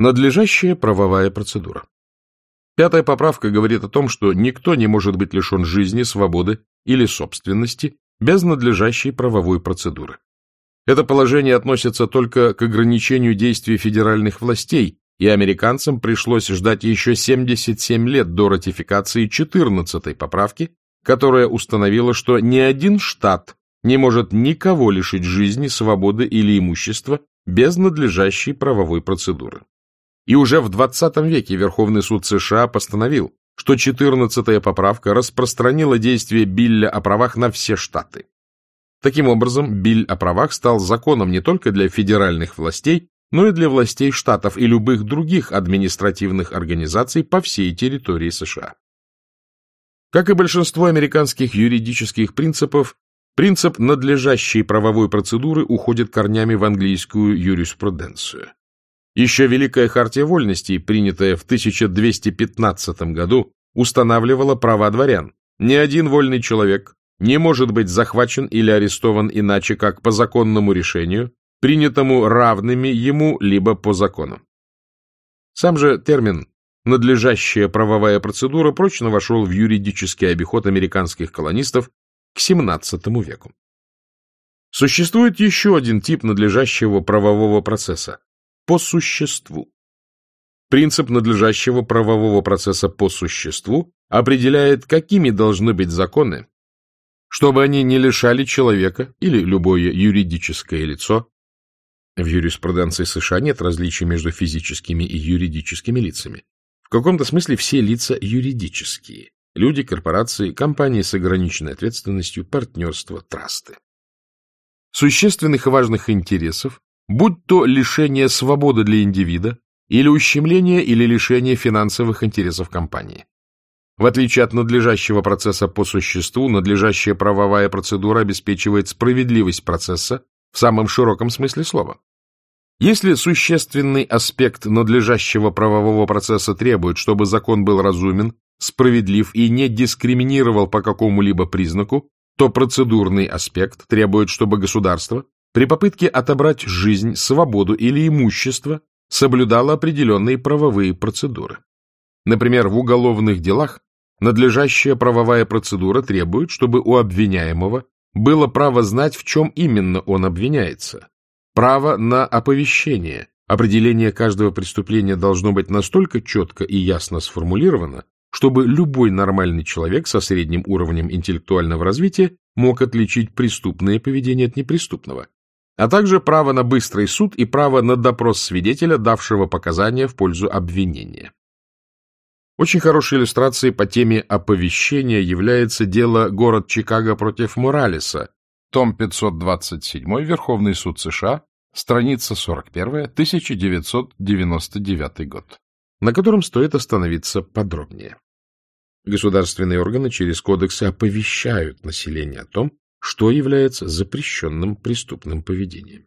Надлежащая правовая процедура. Пятая поправка говорит о том, что никто не может быть лишен жизни, свободы или собственности без надлежащей правовой процедуры. Это положение относится только к ограничению действий федеральных властей, и американцам пришлось ждать еще 77 лет до ратификации 14-й поправки, которая установила, что ни один штат не может никого лишить жизни, свободы или имущества без надлежащей правовой процедуры. И уже в 20 веке Верховный суд США постановил, что 14-я поправка распространила действие Билля о правах на все штаты. Таким образом, Биль о правах стал законом не только для федеральных властей, но и для властей штатов и любых других административных организаций по всей территории США. Как и большинство американских юридических принципов, принцип надлежащей правовой процедуры уходит корнями в английскую юриспруденцию. Еще Великая Хартия Вольностей, принятая в 1215 году, устанавливала права дворян. Ни один вольный человек не может быть захвачен или арестован иначе, как по законному решению, принятому равными ему либо по закону. Сам же термин «надлежащая правовая процедура» прочно вошел в юридический обиход американских колонистов к XVII веку. Существует еще один тип надлежащего правового процесса – по существу. Принцип надлежащего правового процесса по существу определяет, какими должны быть законы, чтобы они не лишали человека или любое юридическое лицо в юриспруденции США нет различий между физическими и юридическими лицами. В каком-то смысле все лица юридические. Люди, корпорации, компании с ограниченной ответственностью, партнерство, трасты. Существенных и важных интересов, будь то лишение свободы для индивида, или ущемление или лишение финансовых интересов компании. В отличие от надлежащего процесса по существу, надлежащая правовая процедура обеспечивает справедливость процесса в самом широком смысле слова. Если существенный аспект надлежащего правового процесса требует, чтобы закон был разумен, справедлив и не дискриминировал по какому-либо признаку, то процедурный аспект требует, чтобы государство при попытке отобрать жизнь, свободу или имущество соблюдало определенные правовые процедуры. Например, в уголовных делах надлежащая правовая процедура требует, чтобы у обвиняемого было право знать, в чем именно он обвиняется, Право на оповещение. Определение каждого преступления должно быть настолько четко и ясно сформулировано, чтобы любой нормальный человек со средним уровнем интеллектуального развития мог отличить преступное поведение от неприступного, а также право на быстрый суд и право на допрос свидетеля, давшего показания в пользу обвинения. Очень хорошей иллюстрацией по теме оповещения является дело «Город Чикаго против Моралеса», том 527, Верховный суд США, страница 41, 1999 год, на котором стоит остановиться подробнее. Государственные органы через кодексы оповещают население о том, что является запрещенным преступным поведением.